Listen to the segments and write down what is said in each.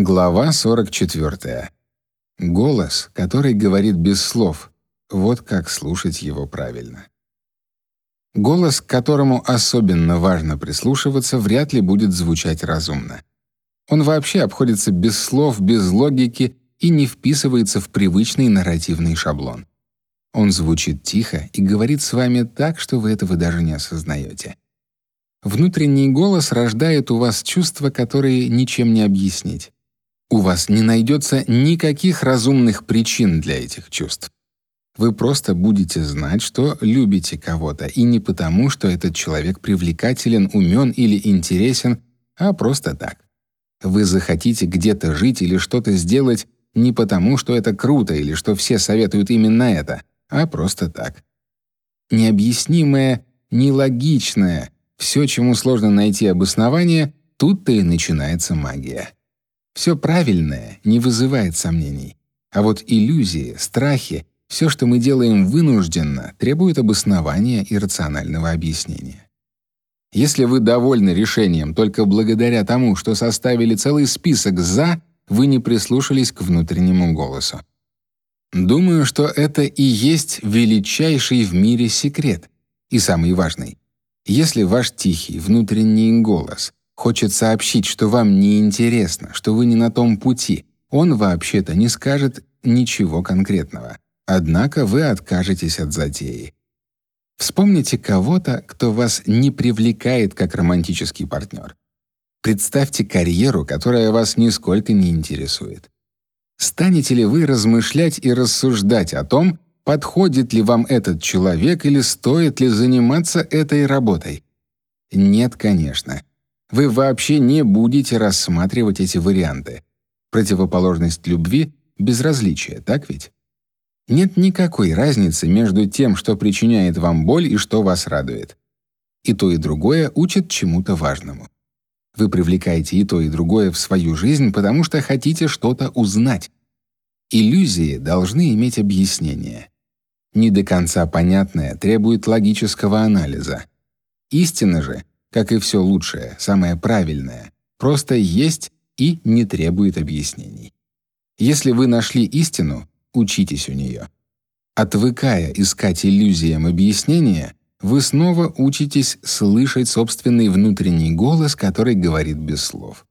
Глава 44. Голос, который говорит без слов. Вот как слушать его правильно. Голос, к которому особенно важно прислушиваться, вряд ли будет звучать разумно. Он вообще обходится без слов, без логики и не вписывается в привычный нарративный шаблон. Он звучит тихо и говорит с вами так, что вы этого даже не осознаете. Внутренний голос рождает у вас чувства, которые ничем не объяснить. У вас не найдется никаких разумных причин для этих чувств. Вы просто будете знать, что любите кого-то, и не потому, что этот человек привлекателен, умен или интересен, а просто так. Вы захотите где-то жить или что-то сделать не потому, что это круто или что все советуют именно это, а просто так. Необъяснимое, нелогичное, все, чему сложно найти обоснование, тут-то и начинается магия. Все правильное не вызывает сомнений. А вот иллюзии, страхи, все, что мы делаем вынужденно, требует обоснования и рационального объяснения. Если вы довольны решением только благодаря тому, что составили целый список «за», вы не прислушались к внутреннему голосу. Думаю, что это и есть величайший в мире секрет и самый важный. Если ваш тихий внутренний голос хочет сообщить, что вам не интересно, что вы не на том пути, он вообще-то не скажет ничего конкретного. Однако вы откажетесь от затеи. Вспомните кого-то, кто вас не привлекает как романтический партнер. Представьте карьеру, которая вас нисколько не интересует. Станете ли вы размышлять и рассуждать о том, подходит ли вам этот человек или стоит ли заниматься этой работой? Нет, конечно. Вы вообще не будете рассматривать эти варианты. Противоположность любви безразличие, так ведь? Нет никакой разницы между тем, что причиняет вам боль и что вас радует. И то, и другое учат чему-то важному. Вы привлекаете и то, и другое в свою жизнь, потому что хотите что-то узнать. Иллюзии должны иметь объяснение. Не до конца понятное требует логического анализа. Истина же, как и все лучшее, самое правильное, просто есть и не требует объяснений. Если вы нашли истину, учитесь у нее. Отвыкая искать иллюзиям объяснения, вы снова учитесь слышать собственный внутренний голос, который говорит без слов.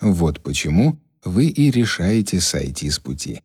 Вот почему вы и решаете сойти с пути.